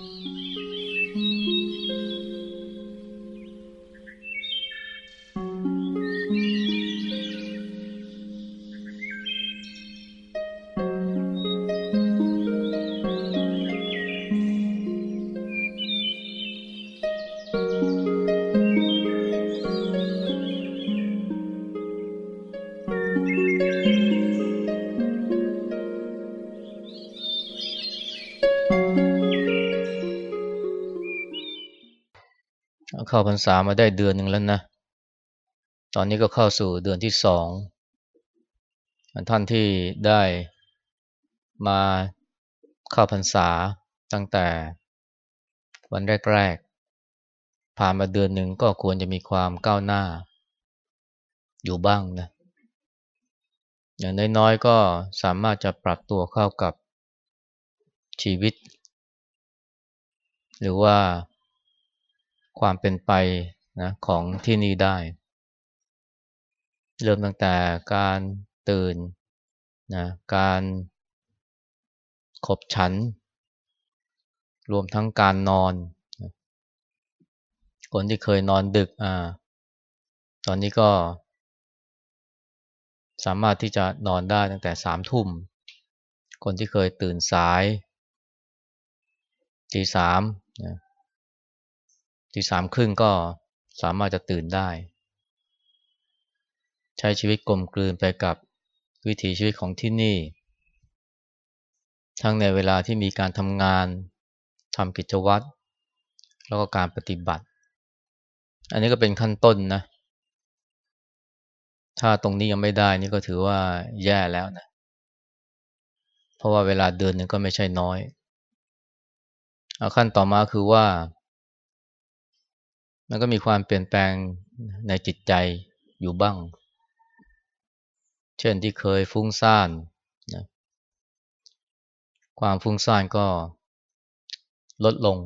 Mm-hmm. เข้าพรรษามาได้เดือนหนึ่งแล้วนะ ตอนนี้ก็เข้าสู่เดือนที่สองท่านที่ได้มาเข้าพรรษาตั้งแต่วันแรกๆผ่านมาเดือนหนึ่งก็ควรจะมีความก้าวหน้า อยู่บ้างนะ อย่างน้อยๆก็สามารถจะปรับตัวเข้ากับชีวิต หรือว่า ความเป็นไปนะของที่นี่ได้ เริ่มตั้งแต่การตื่นนะการขบฉัน รวมทั้งการนอน คนที่เคยนอนดึกอ่าตอนนี้ก็ สามารถที่จะนอนได้ตั้งแต่สามทุ่ม คนที่เคยตื่นสายตีสามนะ ตีสามครึ่งก็สามารถจะตื่นได้ ใช้ชีวิตกลมกลืนไปกับวิถีชีวิตของที่นี่ ทั้งในเวลาที่มีการทำงานทำกิจวัตรแล้วก็การปฏิบัติ อันนี้ก็เป็นขั้นต้นนะ ถ้าตรงนี้ยังไม่ได้นี่ก็ถือว่าแย่แล้วนะ เพราะว่าเวลาเดินนึงก็ไม่ใช่น้อย เอาขั้นต่อมาคือว่า มันก็มีความเปลี่ยนแปลงในจิตใจอยู่บ้าง เช่นที่เคยฟุ้งซ่านนะความฟุ้งซ่านก็ลดลง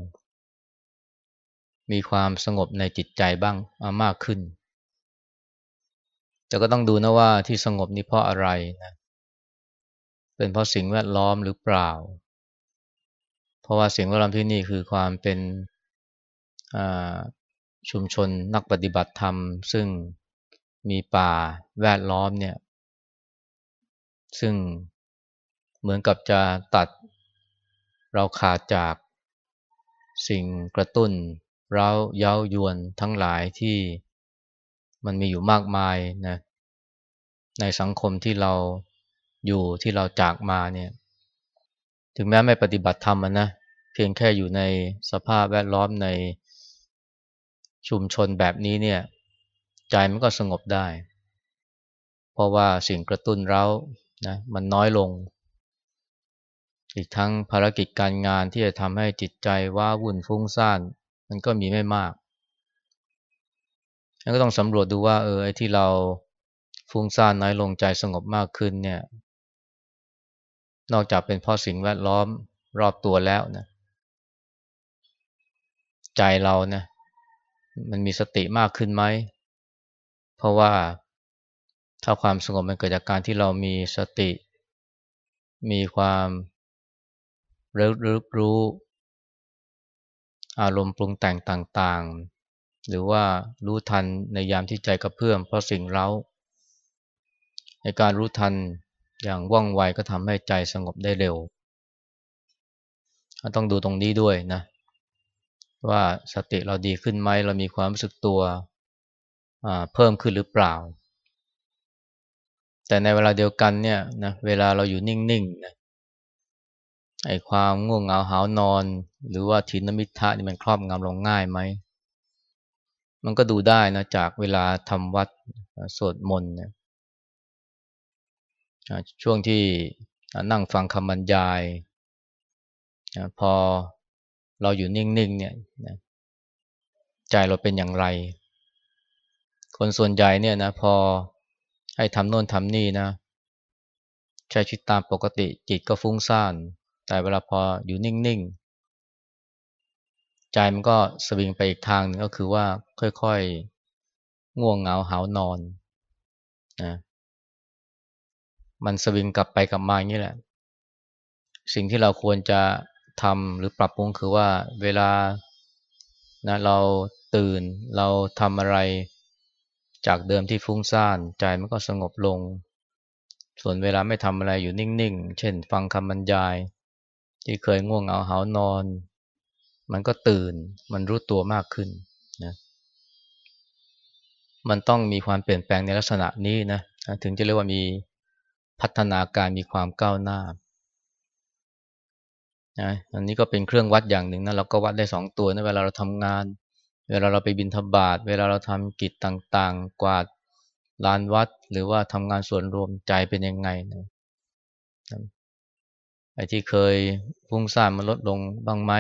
มีความสงบในจิตใจบ้างมากขึ้น แต่ก็ต้องดูนะว่าที่สงบนี้เพราะอะไรนะเป็นเพราะสิ่งแวดล้อมหรือเปล่า เพราะว่าสิ่งแวดล้อมที่นี่คือความเป็น ชุมชนนักปฏิบัติธรรม ซึ่งมีป่าแวดล้อมเนี่ยซึ่งเหมือนกับจะตัดเราขาดจากสิ่งกระตุ้น เราเย้ายวนทั้งหลายที่มันมีอยู่มากมายนะในสังคมที่เราอยู่ที่เราจากมาเนี่ยถึงแม้ไม่ปฏิบัติธรรมนะเพียงแค่อยู่ในสภาพแวดล้อมใน ชุมชนแบบนี้เนี่ยใจมันก็สงบได้ เพราะว่าสิ่งกระตุ้นเรานะมันน้อยลง อีกทั้งภารกิจการงานที่จะทำให้จิตใจว่าวุ่นฟุ้งซ่านมันก็มีไม่มากแล้วก็ต้องสำรวจดูว่าเออไอ้ที่เราฟุ้งซ่านน้อยลงใจสงบมากขึ้นเนี่ย นอกจากเป็นเพราะสิ่งแวดล้อมรอบตัวแล้วนะ ใจเรานะ มันมีสติมากขึ้นไหม เพราะว่าถ้าความสงบมันเกิดจากการที่เรามีสติ มีความรู้รู้รู้ อารมณ์ปรุงแต่งต่างๆ หรือว่ารู้ทันในยามที่ใจกระเพื่อมเพราะสิ่งเร้า ในการรู้ทันอย่างว่องไวก็ทำให้ใจสงบได้เร็ว ต้องดูตรงนี้ด้วยนะ ว่าสติเราดีขึ้นไหมเรามีความรู้สึกตัวเพิ่มขึ้นหรือเปล่า แต่ในเวลาเดียวกันเนี่ยนะเวลาเราอยู่นิ่งๆนะไอ้ความง่วงเหงาหานอน หรือว่าทินมิทะนี่มันครอบงำลงง่ายไหมมันก็ดูได้นะจากเวลาทำวัดสวดมนต์นช่วงที่นั่งฟังคำบรรยาย พอ เราอยู่นิ่งๆเนี่ยใจเราเป็นอย่างไร คนส่วนใหญ่เนี่ยนะพอให้ทำโน่นทำนี่นะใช้ชีวิตตามปกติจิตก็ฟุ้งซ่าน แต่เวลาพออยู่นิ่งๆ ใจมันก็สวิงไปอีกทางหนึ่งก็คือว่าค่อยๆ ง่วงเหงาหานอนนะมันสวิงกลับไปกลับมาอย่างนี้แหละ สิ่งที่เราควรจะ ทำหรือปรับปรุงคือว่าเวลานะเราตื่นเราทำอะไร จากเดิมที่ฟุ้งซ่านใจมันก็สงบลง ส่วนเวลาไม่ทำอะไรอยู่นิ่งๆ เช่น ฟังคำบรรยาย ที่เคยง่วงเหงาหานอน มันก็ตื่นมันรู้ตัวมากขึ้นนะมันต้องมีความเปลี่ยนแปลงในลักษณะนี้นะถึงจะเรียกว่ามีพัฒนาการมีความก้าวหน้า นะอันนี้ก็เป็นเครื่องวัดอย่างหนึ่งนะเราก็วัดได้สองตัวนะเวลาเราทำงาน เวลาเราไปบินทบาทเวลาเราทำกิจต่างๆ กวาดลานวัดหรือว่าทำงานส่วนรวมใจเป็นยังไงนะไอ้ที่เคยฟุ้งซ่านมันลดลงบ้างไหม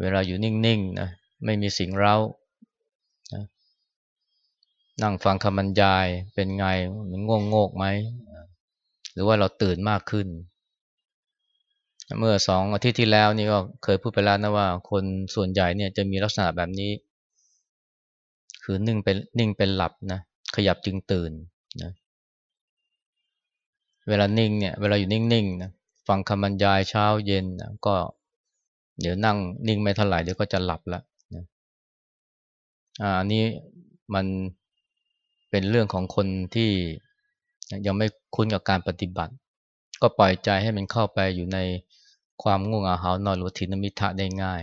เวลาอยู่นิ่งๆนะไม่มีสิ่งเร้านะนั่งฟังคำบรรยายเป็นไงมันง่วงโงกไหมหรือว่าเราตื่นมากขึ้น เมื่อสองอาทิตย์ที่แล้วนี่ก็เคยพูดไปแล้วนะว่า คนส่วนใหญ่เนี่ยจะมีลักษณะแบบนี้ คือนิ่งเป็นนิ่งเป็นหลับนะขยับจึงตื่นนะเวลานิ่งเนี่ยเวลาอยู่นิ่งๆนะฟังคำบรรยายเช้าเย็นนะก็ เดี๋ยวนั่งนิ่งไม่เท่าไหร่เดี๋ยวก็จะหลับละนะอ่านี้มันเป็นเรื่องของคนที่ยังไม่คุ้นกับการปฏิบัติ ก็ปล่อยใจให้มันเข้าไปอยู่ใน ความง่วงเหงาหานอนหรือทินมิทะได้ง่าย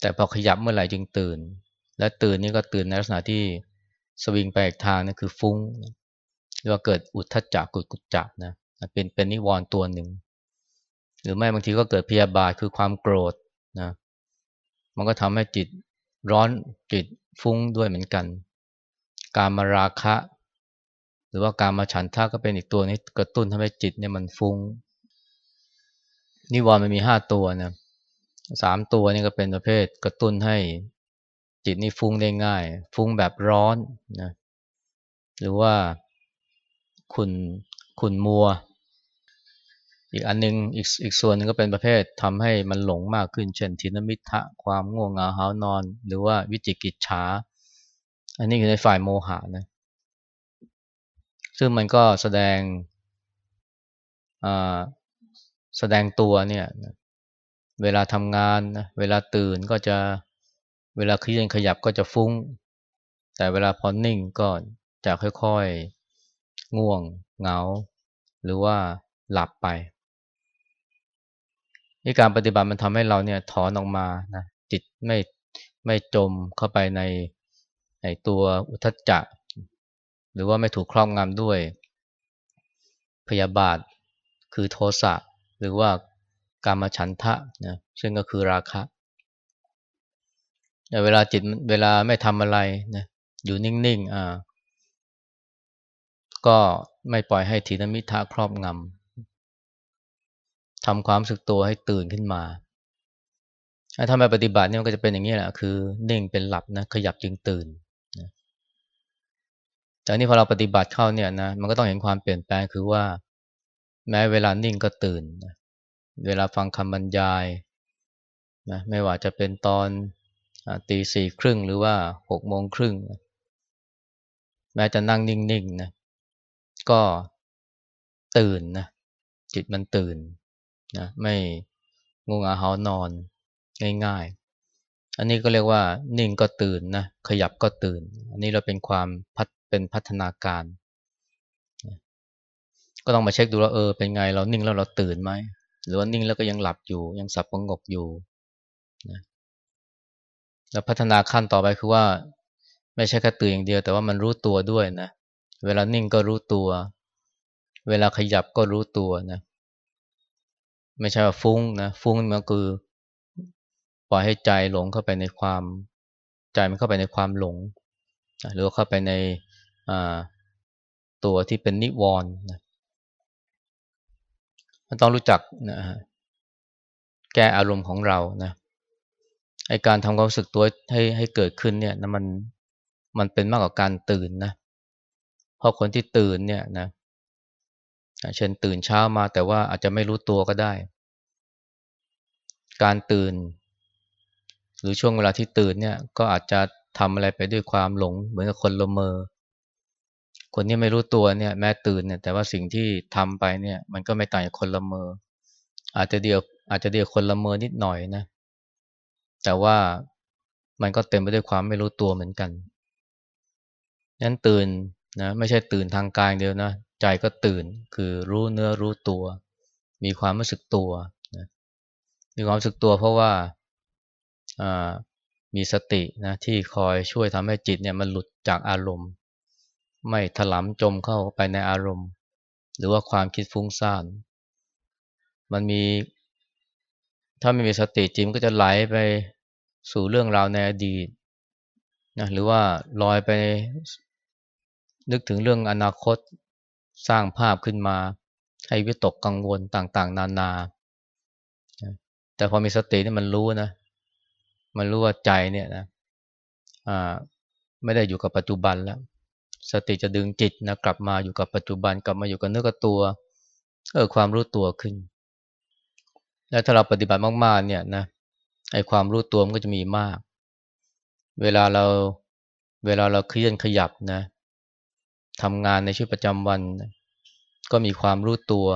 แต่พอขยับเมื่อไหร่จึงตื่น และตื่นนี่ก็ตื่นในลักษณะที่สวิงไปอีกทางนั่นคือฟุ้งหรือว่าเกิดอุทธัจจกุกุจจะนะเป็นเป็นนิวรณ์ตัวหนึ่ง หรือไม่บางทีก็เกิดพยาบาทคือความโกรธนะมันก็ทำให้จิตร้อนจิตฟุ้งด้วยเหมือนกัน การมาราคะ หรือว่าการมาฉันทะก็เป็นอีกตัวนี้กระตุ้นทำให้จิตเนี่ยมันฟุง้ง นิวรณ์มันมีห้าตัวนะสามตัวนี่ก็เป็นประเภทกระตุ้นให้จิตนี่ฟุ้งได้ง่าย ฟุ้งแบบร้อนนะหรือว่าขุนขุนมัว อีกอันนึงอีกอีกส่วนนึงก็เป็นประเภททำให้มันหลงมากขึ้น เช่นทินมิทะความง่วงเหงาหานอน หรือว่าวิจิกิจฉาอันนี้คือในฝ่ายโมหะนะซึ่งมันก็แสดง แสดงตัวเนี่ยเวลาทำงานนะเวลาตื่นก็จะเวลาเคลื่อนขยับก็จะฟุง้ง แต่เวลาพอนิ่งก็จะค่อยๆ ง่วงเหงา หรือว่าหลับไปนี่การปฏิบัติมันทำให้เราเนี่ยถอนออกมานะจิตไม่ไม่จมเข้าไปในในตัวอุทจจะหรือว่าไม่ถูกครอบงำด้วยพยาบาทคือโทสะ หรือว่าการมาฉันทะนะซึ่งก็คือราคะเวลาจิตเวลาไม่ทำอะไรนะอยู่นิ่งๆอ่าก็ไม่ปล่อยให้ทีนมิทะครอบงำทำความสึกตัวให้ตื่นขึ้นมาถ้ามาปฏิบัติเนี่ยก็จะเป็นอย่างนี้แหละคือนิ่งเป็นหลับนะขยับจึงตื่นแต่นี่พอเราปฏิบัติเข้าเนี่ยนะมันก็ต้องเห็นความเปลี่ยนแปลงคือว่า แม้เวลานิ่งก็ตื่นนะเวลาฟังคำบรรยายนะไม่ว่าจะเป็นตอนตีสี่ครึ่งหรือว่าหกโมงครึ่งแม้จะนั่งนิ่งๆนนะก็ตื่นนะจิตมันตื่นนะไม่งงอาหานอนง่ายๆ อันนี้ก็เรียกว่านิ่งก็ตื่นนะขยับก็ตื่น อันนี้เราเป็นความพัฒเป็นพัฒนาการ ก็ต้องมาเช็คดูว่าเออเป็นไงเรานิ่งแล้วเราตื่นไหมหรือว่านิ่งแล้วก็ยังหลับอยู่ ยังสับประงกอยู่นะแล้วพัฒนาขั้นต่อไปคือว่า ไม่ใช่แค่ตื่นอย่างเดียว แต่ว่ามันรู้ตัวด้วยนะเวลานิ่งก็รู้ตัว เวลาขยับก็รู้ตัวนะไม่ใช่ว่าฟุ้งนะฟุ้งมันคือปล่อยให้ใจหลงเข้าไปในความใจมันเข้าไปในความหลง หรือเข้าไปในตัวที่เป็นนิวรณ์นะ มันต้องรู้จักนะแก้อารมณ์ของเรานะไอการทำความรู้สึกตัวให้ให้เกิดขึ้นเนี่ยนะมันมันเป็นมากกว่าการตื่นนะเพราะคนที่ตื่นเนี่ยนะเช่นตื่นเช้ามาแต่ว่าอาจจะไม่รู้ตัวก็ได้ การตื่น หรือช่วงเวลาที่ตื่นเนี่ยก็อาจจะทำอะไรไปด้วยความหลง เหมือนกับคนละเมอ คนที่ไม่รู้ตัวเนี่ย แม้ตื่นเนี่ย แต่ว่าสิ่งที่ทำไปเนี่ย มันก็ไม่ต่างจากคนละเมอ อาจจะเดียว อาจจะเดียวคนละเมอนิดหน่อยนะ แต่ว่ามันก็เต็มไปด้วยความไม่รู้ตัวเหมือนกันนั้นตื่นนะไม่ใช่ตื่นทางกายเดียวนะใจก็ตื่นคือรู้เนื้อรู้ตัว มีความรู้สึกตัวนะมีความรู้สึกตัวเพราะว่ามีสตินะที่คอยช่วยทำให้จิตเนี่ยมันหลุดจากอารมณ์ ไม่ถลำจมเข้าไปในอารมณ์ หรือว่าความคิดฟุ้งซ่าน มันมี ถ้าไม่มีสติจิมก็จะไหลไปสู่เรื่องราวในอดีตนะหรือว่าลอยไปนึกถึงเรื่องอนาคตสร้างภาพขึ้นมา ให้วิตกกังวลต่างๆ นานา แต่พอมีสตินี่มันรู้นะ มันรู้ว่าใจเนี่ยนะไม่ได้อยู่กับปัจจุบันแล้ว สติจะดึงจิตนะกลับมาอยู่กับปัจจุบันกลับมาอยู่กับเนื้อกับตัวเออความรู้ตัวขึ้น และถ้าเราปฏิบัติมาก ๆ เนี่ยนะไอความรู้ตัวมันก็จะมีมาก เวลาเราเวลาเราเคลื่อนขยับนะทำงานในชีวิตประจำวัน ก็มีความรู้ตัว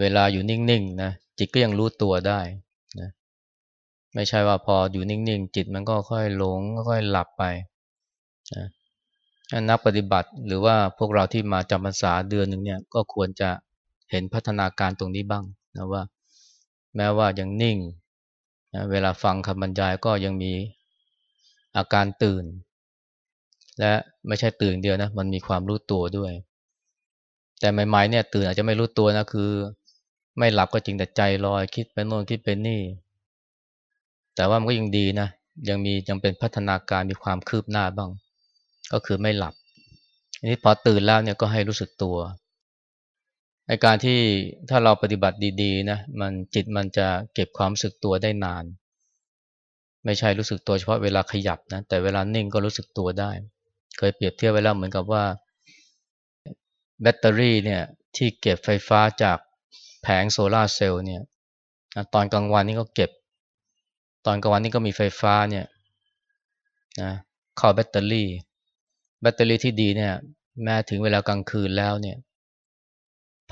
เวลาอยู่นิ่งๆนะจิตก็ยังรู้ตัวได้นะไม่ใช่ว่าพออยู่นิ่งๆ จิตมันก็ค่อยหลงค่อยหลับไป นะนักปฏิบัติหรือว่าพวกเราที่มาจำพรรษาเดือนหนึ่งเนี่ยก็ควรจะเห็นพัฒนาการตรงนี้บ้างนะว่า แม้ว่ายังนิ่งนะเวลาฟังคำบรรยายก็ยังมีอาการตื่น และไม่ใช่ตื่นเดียวนะมันมีความรู้ตัวด้วย แต่ใหม่ๆเนี่ยตื่นอาจจะไม่รู้ตัวนะคือ ไม่หลับก็จริงแต่ใจลอยคิดไปโน่นคิดไปนี่ แต่ว่ามันก็ยังดีนะยังมียังเป็นพัฒนาการมีความคืบหน้าบ้าง ก็คือไม่หลับอันนี้พอตื่นแล้วเนี่ยก็ให้รู้สึกตัวในการที่ถ้าเราปฏิบัติดีๆนะมันจิตมันจะเก็บความรู้สึกตัวได้นาน ไม่ใช่รู้สึกตัวเฉพาะเวลาขยับนะแต่เวลานิ่งก็รู้สึกตัวได้ เคยเปรียบเทียบไว้แล้วเหมือนกับว่า แบตเตอรี่เนี่ยที่เก็บไฟฟ้าจากแผงโซลาเซลล์เนี่ยตอนกลางวันนี่ก็เก็บ ตอนกลางวันนี่ก็มีไฟฟ้าเนี่ยนะเข้าแบตเตอรี่ แบตเตอรี่ที่ดีเนี่ย แม้ถึงเวลากลางคืนแล้วเนี่ย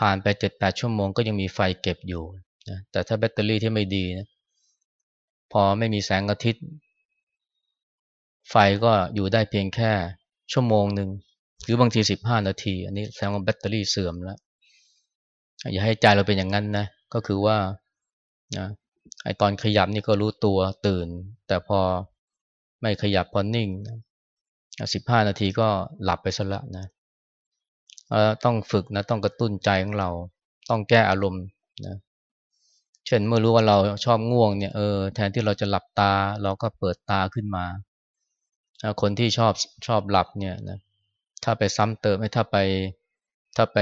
ผ่านไปเจ็ดแปดชั่วโมงก็ยังมีไฟเก็บอยู่นะแต่ถ้าแบตเตอรี่ที่ไม่ดีนะพอไม่มีแสงอาทิตย์ ไฟก็อยู่ได้เพียงแค่ชั่วโมงหนึ่งหรือบางทีสิบห้านาที อันนี้แสดงว่าแบตเตอรี่เสื่อมแล้วอย่าให้ใจเราเป็นอย่างนั้นนะก็คือว่านะไอตอนขยับนี่ก็รู้ตัวตื่น แต่พอไม่ขยับพอนิ่ง สิบห้านาทีก็หลับไปซะละนะต้องฝึกนะต้องกระตุ้นใจของเรา ต้องแก้อารมณ์นะเช่นเมื่อรู้ว่าเราชอบง่วงเนี่ยเออแทนที่เราจะหลับตาเราก็เปิดตาขึ้นมา คนที่ชอบชอบหลับเนี่ยนะถ้าไปซ้ำเติมไม่ถ้าไปถ้าไป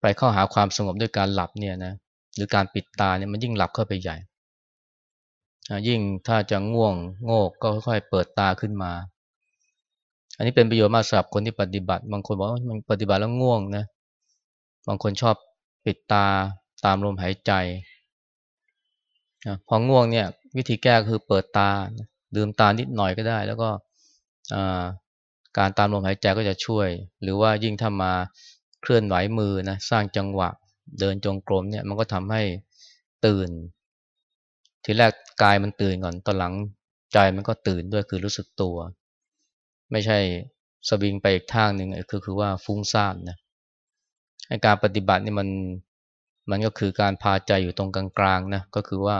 ไปเข้าหาความสงบด้วยการหลับเนี่ยนะหรือการปิดตาเนี่ยมันยิ่งหลับเข้าไปใหญ่ ยิ่งถ้าจะง่วงโงกก็ค่อยๆเปิดตาขึ้นมา อันนี้เป็นประโยชน์มากสำหรับคนที่ปฏิบัติ บางคนบอกว่ามันปฏิบัติแล้วง่วงนะ บางคนชอบปิดตาตามลมหายใจพอง่วงเนี่ย วิธีแก้คือเปิดตาลืมตานิดหน่อยก็ได้ แล้วก็การตามลมหายใจก็จะช่วย หรือว่ายิ่งถ้ามาเคลื่อนไหวมือนะสร้างจังหวะเดินจงกรมเนี่ยมันก็ทำให้ตื่น ทีแรกกายมันตื่นก่อนตอนหลังใจมันก็ตื่นด้วยคือรู้สึกตัว ไม่ใช่สวิงไปอีกทางหนึ่งคือคือว่าฟุ้งซ่านนะการปฏิบัตินี่มันมันก็คือการพาใจอยู่ตรงกลางๆนะก็คือว่า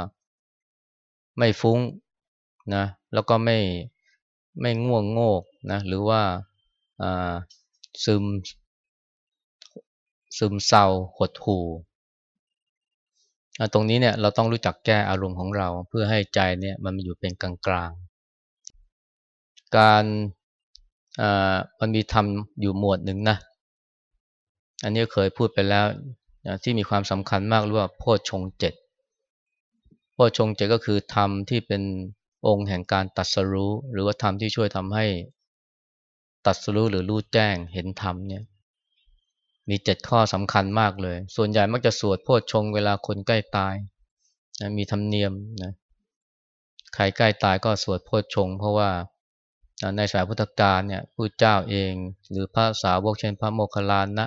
ไม่ฟุ้งนะแล้วก็ไม่ไม่ง่วงโงกนะหรือว่าซึมซึมเศร้าหดหู่ ตรงนี้เนี่ยเราต้องรู้จักแก้อารมณ์ของเราเพื่อให้ใจเนี่ยมันมาอยู่เป็นกลางๆการมันมีทำอยู่หมวดหนึ่งนะอันนี้เคยพูดไปแล้วที่มีความสำคัญมากเรียกว่าโพชฌงเจ็ดโพชฌงเจ็ดก็คือธรรมที่เป็นองค์แห่งการตัดสรู้ หรือว่าธรรมที่ช่วยทำให้ตัดสรู้หรือรู้แจ้งเห็นธรรมเนี่ย มีเจ็ดข้อสำคัญมากเลย ส่วนใหญ่มักจะสวดโพชงเวลาคนใกล้ตายนะมีธรรมเนียมนะใครใกล้ตายก็สวดโพชง เพราะว่าในสายพุทธกาลเนี่ยผู้เจ้าเอง หรือพระสาวกเช่นพระโมคคัลลานะ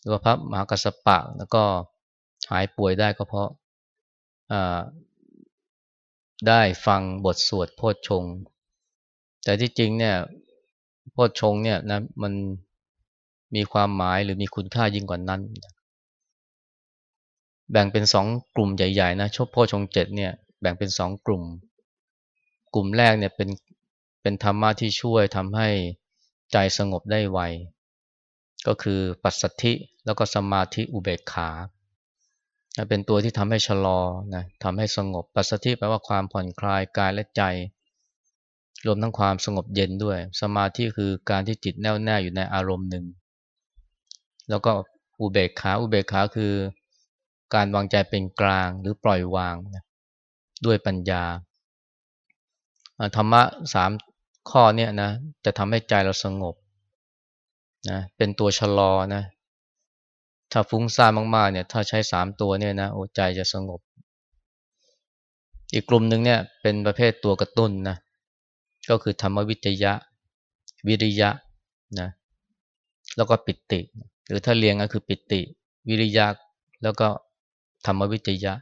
หรือพระมหากัสสปะแล้วก็หายป่วยได้ก็เพราะได้ฟังบทสวดโพชฌงแต่ที่จริงเนี่ยโพชฌงเนี่ยนะมัน มีความหมายหรือมีคุณค่ายิ่งกว่านั้น แบ่งเป็นสองกลุ่มใหญ่ๆนะชบโพชงเจ็ดเนี่ยแบ่งเป็นสองกลุ่ม กลุ่มแรกเนี่ยเป็นเป็นธรรมะที่ช่วยทำให้ใจสงบได้ไว ก็คือปัสสัทธิแล้วก็สมาธิอุเบกขา เป็นตัวที่ทำให้ชะลอนะทำให้สงบ ปัสสัทธิแปลว่าความผ่อนคลายกายและใจ รวมทั้งความสงบเย็นด้วย สมาธิคือการที่จิตแน่วแน่อยู่ในอารมณ์หนึ่ง แล้วก็อุเบกขาอุเบกขาคือการวางใจเป็นกลางหรือปล่อยวางนะด้วยปัญญาธรรมะสามข้อเนี่ยนะจะทำให้ใจเราสงบนะเป็นตัวชะลอนะถ้าฟุ้งซ่านมากๆเนี่ยถ้าใช้สามตัวเนี่ยนะโอ้ใจจะสงบ อีกกลุ่มหนึ่งเนี่ยเป็นประเภทตัวกระตุ้นนะก็คือธรรมวิจยะ วิริยะนะแล้วก็ปิติห รือถ้าเรียงก็คือปิติ วิริยะแล้วก็ธรรมวิจยะ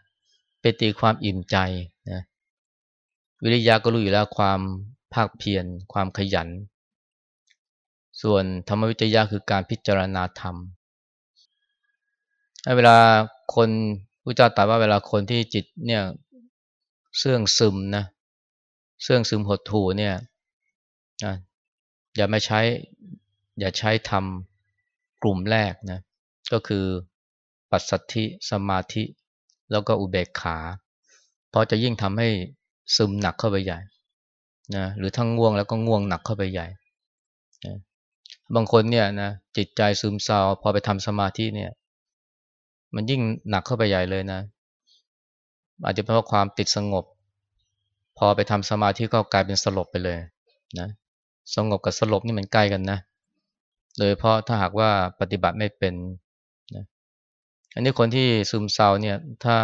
ปิติความอิ่มใจนะวิริยะก็รู้อยู่แล้วความภาคเพียรความขยัน ส่วนธรรมวิจยะคือการพิจารณาธรรมเวลาคนพระเจ้าตรัสว่าเวลาคนที่จิตเนี่ยเสื่องซึมนะเสื่องซึมหดถูเนี่ยนะอย่าไม่ใช้ อย่าใช้ทำ กลุ่มแรกนะก็คือปัสสัทธิสมาธิ แล้วก็อุเบกขา เพราะจะยิ่งทำให้ซึมหนักเข้าไปใหญ่นะหรือทั้งง่วงแล้วก็ง่วงหนักเข้าไปใหญ่นะบางคนเนี่ยนะจิตใจซึมเศร้าพอไปทำสมาธิเนี่ย มันยิ่งหนักเข้าไปใหญ่เลยนะ อาจจะเพราะความติดสงบ พอไปทำสมาธิก็กลายเป็นสลบไปเลยนะสงบกับสลบนี่มันใกล้กันนะ โดยเพราะถ้าหากว่าปฏิบัติไม่เป็นนะอันนี้คนที่ซึมเศร้าเนี่ยถ้า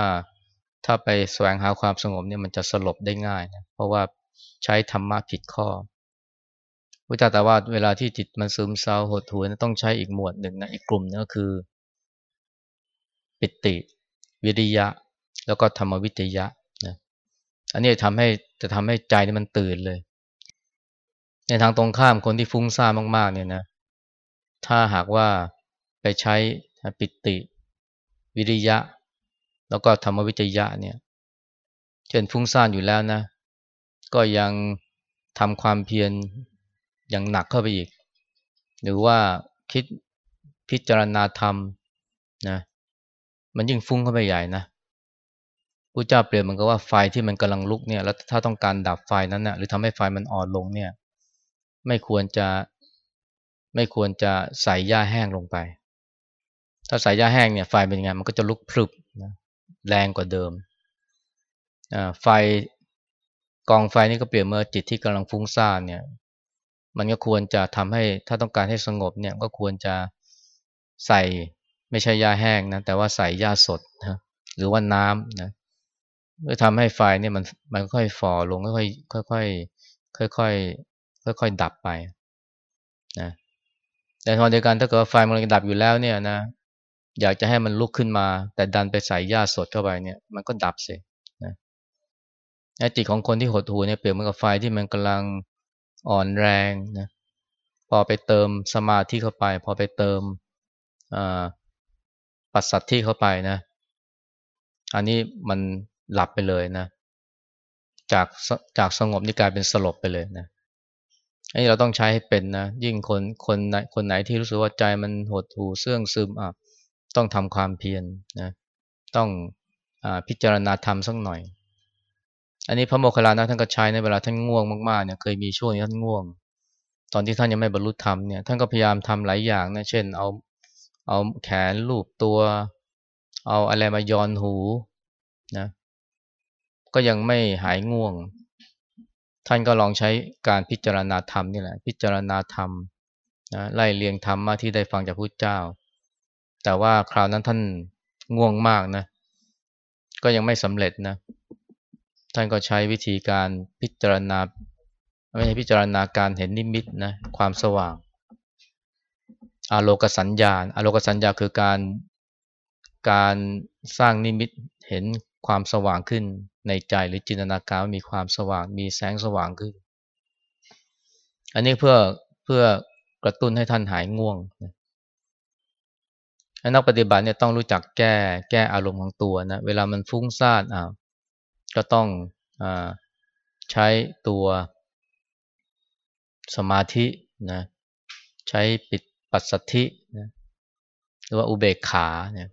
ถ้าไปแสวงหาความสงบเนี่ยมันจะสลบได้ง่ายนะเพราะว่าใช้ธรรมะผิดข้อพระเจ้าแต่ว่าเวลาที่จิตมันซึมเศร้าหดหู่ต้องใช้อีกหมวดหนึ่งนะอีกกลุ่มนึงก็คือ ปิติ วิริยะ แล้วก็ธรรมวิจยะนะอันนี้ทำให้จะทำให้ใจนี่มันตื่นเลย ในทางตรงข้ามคนที่ฟุ้งซ่านมากๆเนี่ยนะ ถ้าหากว่าไปใช้ปิติ วิริยะ แล้วก็ธรรมวิจยะเนี่ยเช่นฟุ้งซ่านอยู่แล้วนะ ก็ยังทำความเพียรอย่างหนักเข้าไปอีก หรือว่าคิดพิจารณาธรรมนะมันยิ่งฟุ้งเข้าไปใหญ่นะพระเจ้าเปรียบมันก็ว่าไฟที่มันกำลังลุกเนี่ยแล้วถ้าต้องการดับไฟนั้นนะหรือทำให้ไฟมันอ่อนลงเนี่ย ไม่ควรจะ ไม่ควรจะใส่หญ้าแห้งลงไป ถ้าใส่หญ้าแห้งเนี่ยไฟเป็นไงมันก็จะลุกพรึบนะแรงกว่าเดิมไฟกองไฟนี่ก็เปรียบเมื่อจิตที่กำลังฟุ้งซ่านเนี่ย มันก็ควรจะทำให้ถ้าต้องการให้สงบเนี่ยก็ควรจะใส่ไม่ใช่ยาแห้งนะแต่ว่าใส่ยาสดนะหรือว่าน้ำนะเพื่อทำให้ไฟเนี่ยมันมันค่อยฝ่อลงค่อยค่อยค่อยค่อยค่อยค่อยค่อยดับไปนะ แต่ตอนเดียวกันถ้าเกิดไฟมันดับอยู่แล้วเนี่ยนะ อยากจะให้มันลุกขึ้นมา แต่ดันไปใส่ยาสดเข้าไปเนี่ย มันก็ดับเสียจิตของคนที่หดหูเนี่ยเปรียบเหมือนกับไฟที่มันกำลังอ่อนแรงนะพอไปเติมสมาธิเข้าไป พอไปเติมปัสสัทที่เข้าไปนะ อันนี้มันหลับไปเลยนะ จากจากสงบนี่กลายเป็นสลบไปเลยนะ อันนี้เราต้องใช้ให้เป็นนะยิ่งคนคนไหนคนไหนที่รู้สึกว่าใจมันหดหูเสื่องซึมอะต้องทำความเพียรนนะต้องอพิจารณาธรรมสักหน่อย อันนี้พระโมคคัลลานะท่านก็ใช้ในเวลาท่านง่วงมากๆเนี่ยเคยมีช่วงที่ท่านง่วง ตอนที่ท่านยังไม่บรรลุธรรมเนี่ยท่านก็พยายามทำหลายอย่างนะเช่น เอาเอาแขนลูบตัว เอาอะไรมาย้อนหูนะก็ยังไม่หายง่วง ท่านก็ลองใช้การพิจารณาธรรมนี่แหละ พิจารณาธรรมนะไล่เรียงธรรมมาที่ได้ฟังจากพระเจ้า แต่ว่าคราวนั้นท่านง่วงมากนะ ก็ยังไม่สำเร็จนะ ท่านก็ใช้วิธีการพิจารณา ไม่ใช่พิจารณาการเห็นนิมิตนะ ความสว่าง อาโลกสัญญาณอาโลกสัญญาคือการการสร้างนิมิตเห็นความสว่างขึ้น ในใจหรือจินตนาการมีความสว่างมีแสงสว่างขึ้น อันนี้เพื่อเพื่อกระตุ้นให้ท่านหายง่วงนักปฏิบัติเนี่ยต้องรู้จักแก้แก้อารมณ์ของตัวนะเวลามันฟุ้งซ่านอ่าก็ต้องอ่าใช้ตัวสมาธินะใช้ปิดปัสสัทธินะหรือว่าอุเบกขาเนี่ย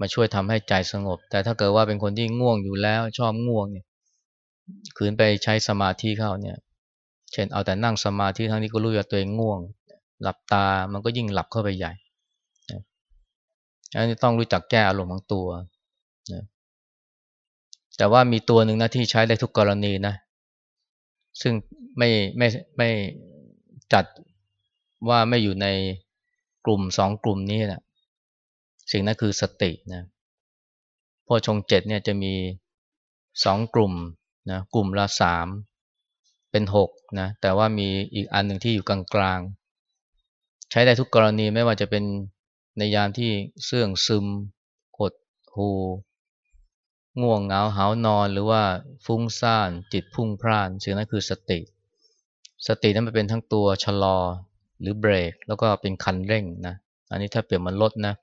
มาช่วยทำให้ใจสงบ แต่ถ้าเกิดว่าเป็นคนที่ง่วงอยู่แล้ว ชอบง่วงเนี่ยขืนไปใช้สมาธิเข้าเนี่ย เช่นเอาแต่นั่งสมาธิทั้งนี้ก็รู้ว่าตัวเองง่วง หลับตามันก็ยิ่งหลับเข้าไปใหญ่อันนี้ต้องรู้จักแก้อารมณ์ของตัวนะแต่ว่ามีตัวหนึ่งนะที่ใช้ได้ทุกกรณีนะ ซึ่งไม่ไม่ไม่จัดว่าไม่อยู่ในกลุ่มสองกลุ่มนี้นะ สิ่งนั้นคือสตินะพอชงเจ็ดเนี่ยจะมีสองกลุ่มนะกลุ่มละสามเป็นหกนะแต่ว่ามีอีกอันหนึ่งที่อยู่กลางๆ ใช้ได้ทุกกรณีไม่ว่าจะเป็นในยามที่เสื่องซึมกดหูง่วงเหงาหานอนหรือว่าฟุ้งซ่านจิตพุ่งพล่านสิ่งนั้นคือสติ สตินั้นมันเป็นทั้งตัวชะลอหรือเบรก แล้วก็เป็นคันเร่งนะอันนี้ถ้าเปรียบมันรถนะ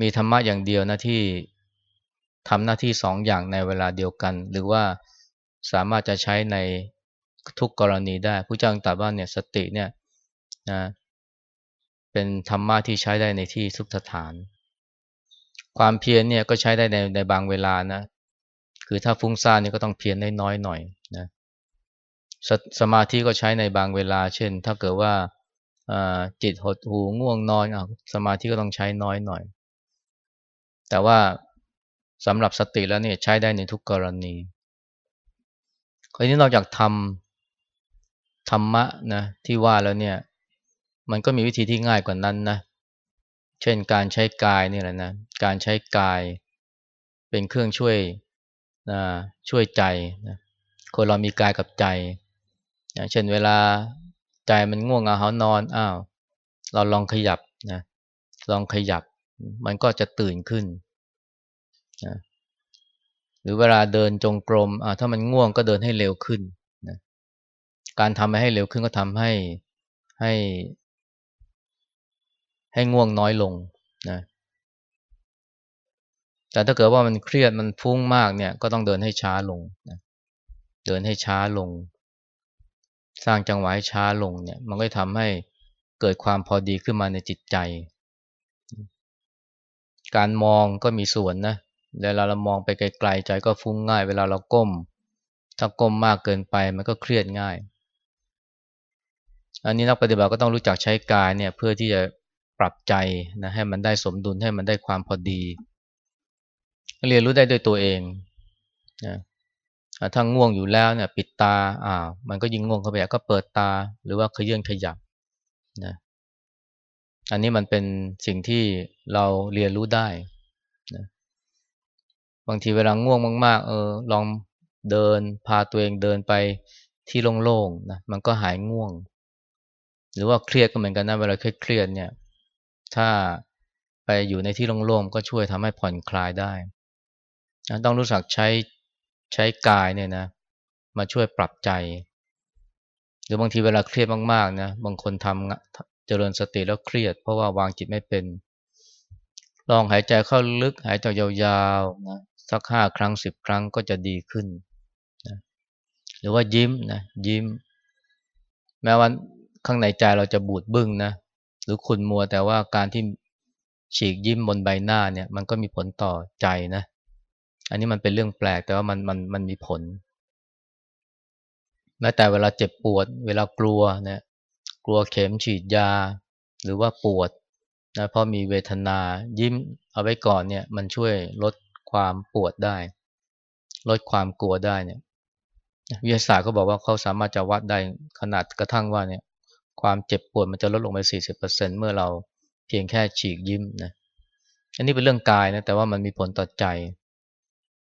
มีธรรมะอย่างเดียวนะที่ทำหน้าที่สองอย่างในเวลาเดียวกัน หรือว่าสามารถจะใช้ในทุกกรณีได้ผู้เจ้าตรัสว่าเนี่ยสติเนี่ยนะเป็นธรรมะที่ใช้ได้ในที่ทุกสถาน ความเพียรเนี่ยก็ใช้ได้ในในบางเวลานะ คือถ้าฟุ้งซ่านเนี่ยก็ต้องเพียรได้น้อยหน่อยนะสสมาธิก็ใช้ในบางเวลา เช่น ถ้าเกิดว่าจิตหดหูง่วงนอนอสมาธิก็ต้องใช้น้อยหน่อย แต่ว่าสำหรับสติแล้วเนี่ยใช้ได้ในทุกกรณีคราวนี้นอกจากทำธรรมะนะที่ว่าแล้วเนี่ย มันก็มีวิธีที่ง่ายกว่านั้นนะ เช่นการใช้กายนี่แหละนะ การใช้กายเป็นเครื่องช่วยนะช่วยใจนะคนเรามีกายกับใจอย่างเช่นเวลาใจมันง่วงเหงาหานอนอ้าวเราลองขยับนะลองขยับ มันก็จะตื่นขึ้นนะหรือเวลาเดินจงกรมถ้ามันง่วงก็เดินให้เร็วขึ้นนะการทำให้เร็วขึ้นก็ทำให้ให้ ให้ง่วงน้อยลงนะแต่ถ้าเกิดว่ามันเครียดมันฟุ้งมากเนี่ยก็ต้องเดินให้ช้าลงนะเดินให้ช้าลง สร้างจังหวะให้ช้าลงเนี่ย มันก็ทำให้เกิดความพอดีขึ้นมาในจิตใจ การมองก็มีส่วนนะเวลาเรามองไปไกลๆใจก็ฟุ้งง่าย เวลาเราก้ม ถ้าก้มมากเกินไปมันก็เครียดง่าย อันนี้นักปฏิบัติก็ต้องรู้จักใช้กายเนี่ยเพื่อที่จะปรับใจนะให้มันได้สมดุลให้มันได้ความพอดี เรียนรู้ได้ด้วยตัวเองนะถ้าง่วงอยู่แล้วเนี่ยปิดตาอ่ามันก็ยิ่งง่วงเข้าไปก็เปิดตาหรือว่าขยื่นขยับนะ อันนี้มันเป็นสิ่งที่เราเรียนรู้ได้นะบางทีเวลาง่วงมาก ๆ เออ ลองเดินพาตัวเองเดินไปที่โล่งๆนะมันก็หายง่วง หรือว่าเครียดก็เหมือนกันนะเวลาเครียดเนี่ย ถ้าไปอยู่ในที่โล่งๆก็ช่วยทำให้ผ่อนคลายได้ ต้องรู้สักใช้ใช้กายเนี่ยนะ มาช่วยปรับใจ หรือบางทีเวลาเครียดมากๆนะบางคนทำ จริญสติแล้วเครียด เพราะว่าวางจิตไม่เป็น ลองหายใจเข้าลึกหายใจยาวๆนะสักห้าครั้งสิบครั้งก็จะดีขึ้นนะหรือว่ายิ้มนะยิ้ม แม้ว่าข้างในใจเราจะบูดบึ้งนะหรือคุณมัวแต่ว่าการที่ฉีกยิ้มบนใบหน้าเนี่ย มันก็มีผลต่อใจนะ อันนี้มันเป็นเรื่องแปลกแต่ว่ามันมันมันมีผลแม้แต่เวลาเจ็บปวด เวลากลัวเนี่ย กลัวเข็มฉีดยา หรือว่าปวดนะเพราะมีเวทนายิ้มเอาไว้ก่อนเนี่ยมันช่วยลดความปวดได้ ลดความกลัวได้เนี่ยวิทยาศาสตร์ก็บอกว่าเขาสามารถจะวัดได้ขนาดกระทั่งว่าเนี่ยความเจ็บปวดมันจะลดลงไป 40%เมื่อเราเพียงแค่ฉีกยิ้มนะอันนี้เป็นเรื่องกายนะแต่ว่ามันมีผลต่อใจ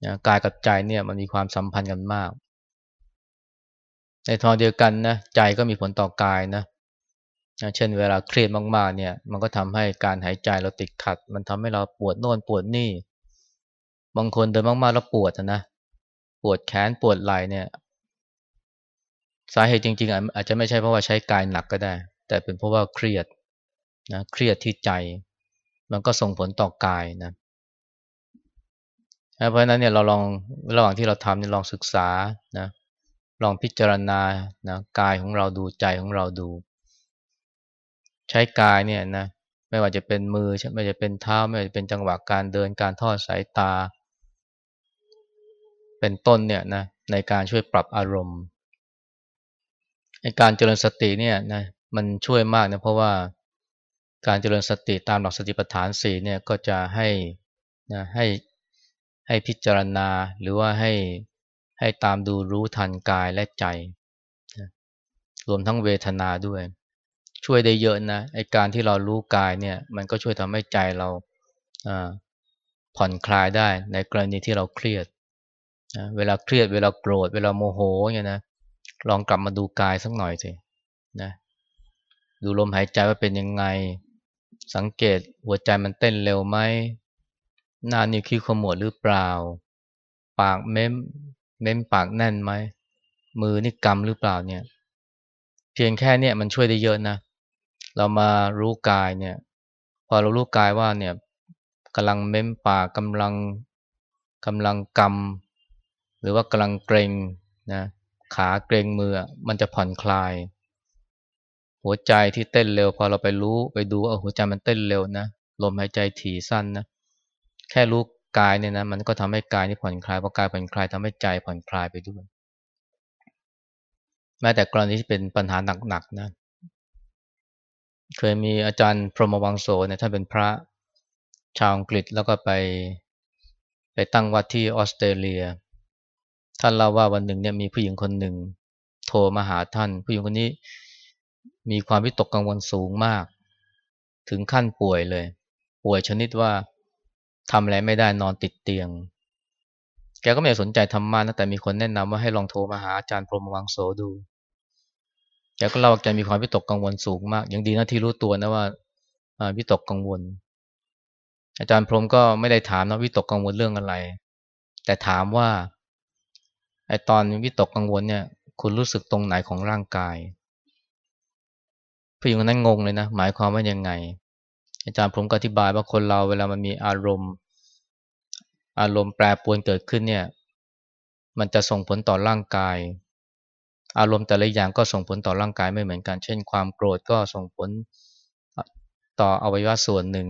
นะกายกับใจเนี่ยมันมีความสัมพันธ์กันมาก ในทางเดียวกันนะใจก็มีผลต่อกายนะ เช่นเวลาเครียดมากๆเนี่ยมันก็ทำให้การหายใจเราติดขัด มันทำให้เราปวดโน่นปวดนี่ บางคนเดินมากๆแล้วปวดนะปวดแขนปวดไหล่เนี่ย สาเหตุจริง ๆ อาจจะไม่ใช่เพราะว่าใช้กายหนักก็ได้ แต่เป็นเพราะว่าเครียดนะเครียดที่ใจ มันก็ส่งผลต่อกายนะเพราะฉะนั้นเนี่ยเราลองระหว่างที่เราทำเนี่ยลองศึกษานะลองพิจารณานะกายของเราดูใจของเราดู ใช้กายเนี่ยนะไม่ว่าจะเป็นมือไม่ว่าจะเป็นเท้า ไม่ว่าจะเป็นจังหวะการเดินการทอดสายตา เป็นต้นเนี่ยนะในการช่วยปรับอารมณ์ในการเจริญสติเนี่ยนะมันช่วยมากนะเพราะว่าการเจริญสติตามหลักสติปัฏฐานสี่เนี่ยก็จะให้นะให้ให้พิจารณาหรือว่าให้ให้ตามดูรู้ทันกายและใจ รวมทั้งเวทนาด้วย ช่วยได้เยอะนะไอการที่เรารู้กายเนี่ย มันก็ช่วยทำให้ใจเราผ่อนคลายได้ในกรณีที่เราเครียดนะเวลาเครียดเวลาโกรธ เวลาโมโหเนี่ยนะลองกลับมาดูกายสักหน่อยสินะดูลมหายใจว่าเป็นยังไง สังเกตหัวใจมันเต้นเร็วไหมหน้านิ้วคิ้วขมวดหรือเปล่า ปากเม้มเม้มปากแน่นไหมมือนี่กำหรือเปล่าเนี่ย เพียงแค่เนี่ยมันช่วยได้เยอะนะเรามารู้กายเนี่ย พอเรารู้กายว่าเนี่ยกำลังเม้มปากกำลังกำลังกำหรือว่ากำลังเกรงนะขาเกรงมือมันจะผ่อนคลาย หัวใจที่เต้นเร็ว พอเราไปรู้ไปดูเออหัวใจมันเต้นเร็วนะลมหายใจถี่สั้นนะแค่รู้กายเนี่ยนะมันก็ทำให้กายนี่ผ่อนคลายพอกายผ่อนคลายทำให้ใจผ่อนคลายไปด้วยแม้แต่กรณีที่เป็นปัญหาหนักๆนะ เคยมีอาจารย์พรหมวังโสเนี่ยท่านเป็นพระชาวอังกฤษแล้วก็ไปไปตั้งวัดที่ออสเตรเลีย ท่านเล่าว่าวันหนึ่งเนี่ยมีผู้หญิงคนหนึ่ง โทรมาหาท่าน ผู้หญิงคนนี้มีความวิตกกังวลสูงมาก ถึงขั้นป่วยเลย ป่วยชนิดว่าทำอะไรไม่ได้นอนติดเตียง แกก็ไม่สนใจธรรมะนะแต่มีคนแนะนำว่าให้ลองโทรมาหาอาจารย์พรหมวังโสดู แกก็เล่าแกมีความวิตกกังวลสูงมาก ยังดีนะที่รู้ตัวนะว่าวิตกกังวล อาจารย์พรมก็ไม่ได้ถามนะวิตกกังวลเรื่องอะไร แต่ถามว่าไอตอนวิตกกังวลเนี่ย คุณรู้สึกตรงไหนของร่างกายผู้หญิงคนนั้นงงเลยนะ หมายความว่ายังไง อาจารย์ผมก็อธิบายว่าคนเราเวลามันมีอารมณ์ อารมณ์แปรปรวนเกิดขึ้นเนี่ย มันจะส่งผลต่อร่างกาย อารมณ์แต่ละอย่างก็ส่งผลต่อร่างกายไม่เหมือนกัน เช่น ความโกรธก็ส่งผลต่ออวัยวะส่วนหนึ่ง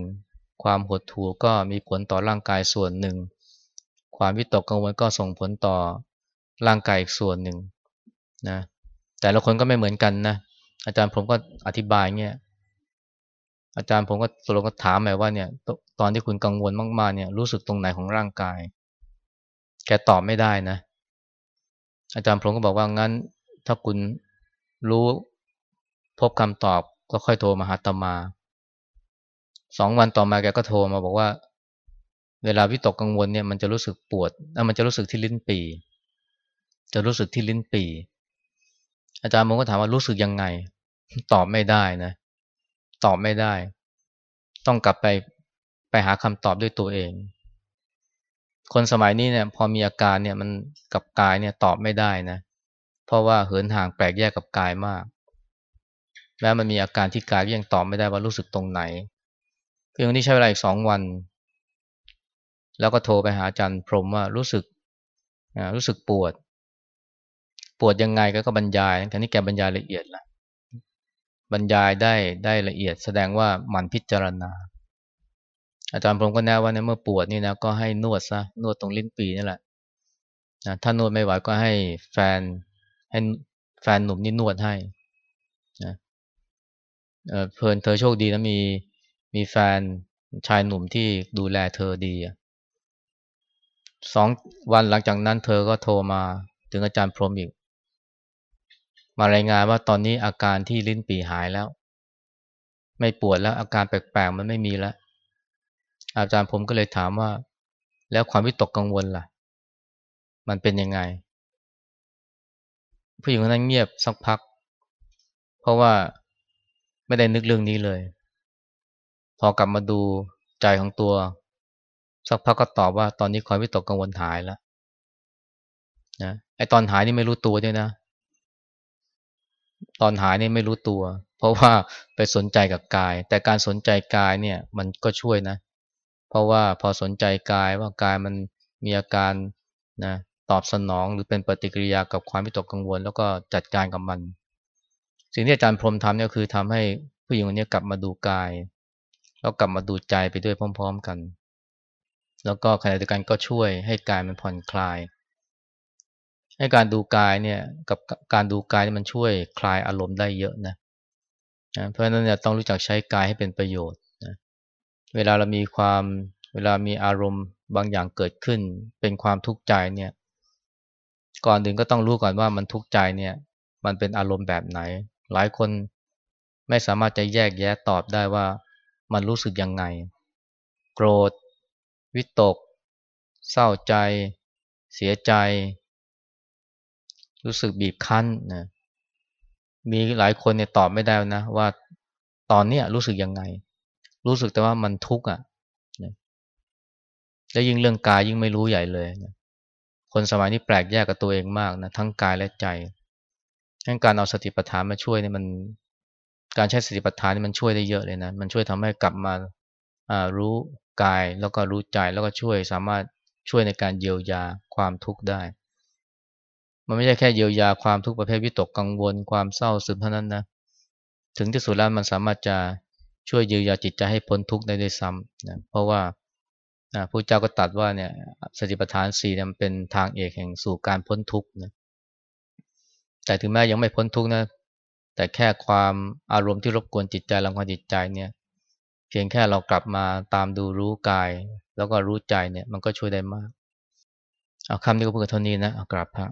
ความหดหู่ก็มีผลต่อร่างกายส่วนหนึ่ง ความวิตกกังวลก็ส่งผลต่อร่างกายอีกส่วนหนึ่งนะแต่ละคนก็ไม่เหมือนกันนะอาจารย์ผมก็อธิบายเงี้ยอาจารย์ผมก็สรุปก็ถามแหมว่าเนี่ยตอนที่คุณกังวลมากๆเนี่ยรู้สึกตรงไหนของร่างกาย แกตอบไม่ได้นะ อาจารย์ผมก็บอกว่างั้น ถ้าคุณรู้พบคำตอบก็ค่อยโทรมาหาตมา สองวันต่อมาแกก็โทรมาบอกว่า เวลาวิตกกังวลเนี่ยมันจะรู้สึกปวดมันจะรู้สึกที่ลิ้นปี จะรู้สึกที่ลิ้นปี อาจารย์ผมก็ถามว่ารู้สึกยังไง ตอบไม่ได้นะ ตอบไม่ได้ ต้องกลับไปไปหาคำตอบด้วยตัวเอง คนสมัยนี้เนี่ย พอมีอาการเนี่ยมันกับกายเนี่ยตอบไม่ได้นะเพราะว่าเหินห่างแปลกแยกกับกายมาก แม้มันมีอาการที่กายยังตอบไม่ได้ว่ารู้สึกตรงไหนเพียงนี้ใช้เวลาอีกสองวัน แล้วก็โทรไปหาอาจารย์พรมว่ารู้สึกรู้สึกปวด ปวดยังไงก็ก็บรรยายแต่นี่แกบรรยายละเอียดละบรรยายได้ได้ละเอียด แสดงว่ามันพิจารณา อาจารย์พรมก็แนะว่าในเมื่อปวดนี่นะก็ให้นวดซะนวดตรงลิ้นปีนี่แหละนะถ้านวดไม่ไหวก็ให้แฟน ให้แฟนหนุ่มนี่นวดให้นะเเพลินเธอโชคดีนะมีมีแฟนชายหนุ่มที่ดูแลเธอดีสองวันหลังจากนั้นเธอก็โทรมาถึงอาจารย์พรมอีก มารายงานว่าตอนนี้อาการที่ลิ้นปีหายแล้ว ไม่ปวดแล้วอาการแปลกๆมันไม่มีแล้ว อาจารย์ผมก็เลยถามว่า แล้วความวิตกกังวลล่ะ มันเป็นยังไง ผู้หญิงคนนั้นเงียบสักพัก เพราะว่าไม่ได้นึกเรื่องนี้เลย พอกลับมาดูใจของตัว สักพักก็ตอบว่าตอนนี้ความวิตกกังวลหายแล้วนะไอตอนหายนี่ไม่รู้ตัวด้วยนะ ตอนหายนี่ไม่รู้ตัว เพราะว่าไปสนใจกับกาย แต่การสนใจกายเนี่ยมันก็ช่วยนะ เพราะว่าพอสนใจกายว่ากายมันมีอาการนะ ตอบสนองหรือเป็นปฏิกิริยากับความวิตกกังวล แล้วก็จัดการกับมัน สิ่งที่อาจารย์พรมทำเนี่ยคือทำให้ผู้หญิงคนนี้กลับมาดูกาย แล้วกลับมาดูใจไปด้วยพร้อม ๆกัน แล้วก็ขณะเดียวกันก็ช่วยให้กายมันผ่อนคลาย ให้การดูกายเนี่ยกับการดูกายมันช่วยคลายอารมณ์ได้เยอะนะเพราะฉะนั้นเนี่ยต้องรู้จักใช้กายให้เป็นประโยชน์นะเวลาเรามีความเวลามีอารมณ์บางอย่างเกิดขึ้น เป็นความทุกข์ใจเนี่ย ก่อนอื่นก็ต้องรู้ก่อนว่ามันทุกข์ใจเนี่ย มันเป็นอารมณ์แบบไหน หลายคนไม่สามารถจะแยกแยะตอบได้ว่ามันรู้สึกยังไง โกรธ วิตก เศร้าใจ เสียใจ รู้สึกบีบคั้นนะมีหลายคนเนี่ยตอบไม่ได้นะว่าตอนเนี้ยรู้สึกยังไง รู้สึกแต่ว่ามันทุกข์อะแล้วยิ่งเรื่องกายยิ่งไม่รู้ใหญ่เลยนะ คนสมัยนี้แปลกแยกกับตัวเองมากนะทั้งกายและใจงั้นการเอาสติปัฏฐานมาช่วยเนี่ยมัน การใช้สติปัฏฐานนี่มันช่วยได้เยอะเลยนะมันช่วยทำให้กลับมารู้กายแล้วก็รู้ใจแล้วก็ช่วยสามารถช่วยในการเยียวยาความทุกข์ได้ มันไม่ใช่แค่เยียวยาความทุกข์ประเภทวิตกกังวล ความเศร้าซึมเท่านั้นนะถึงที่สุดแล้วมันสามารถจะช่วยเยียวยาจิตใจให้พ้นทุกข์ได้ด้วยซ้ำนะเพราะว่า พระเจ้าก็ตัดว่าเนี่ยสติปัฏฐานสี่เนี่ยเป็นทางเอกแห่งสู่การพ้นทุกข์นะแต่ถึงแม้ยังไม่พ้นทุกข์นะแต่แค่ความอารมณ์ที่รบกวนจิตใจรังควานจิตใจเนี่ยเพียงแค่เรากลับมาตามดูรู้กาย แล้วก็รู้ใจเนี่ยมันก็ช่วยได้มาก เอาคำนี้ก็เพื่อเท่านี้นะเอากราบพระ